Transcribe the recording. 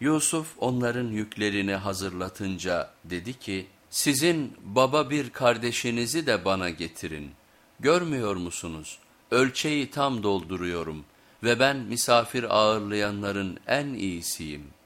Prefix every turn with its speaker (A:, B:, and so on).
A: Yusuf onların yüklerini hazırlatınca dedi ki, sizin baba bir kardeşinizi de bana getirin. Görmüyor musunuz? Ölçeği tam dolduruyorum ve ben misafir ağırlayanların en iyisiyim.''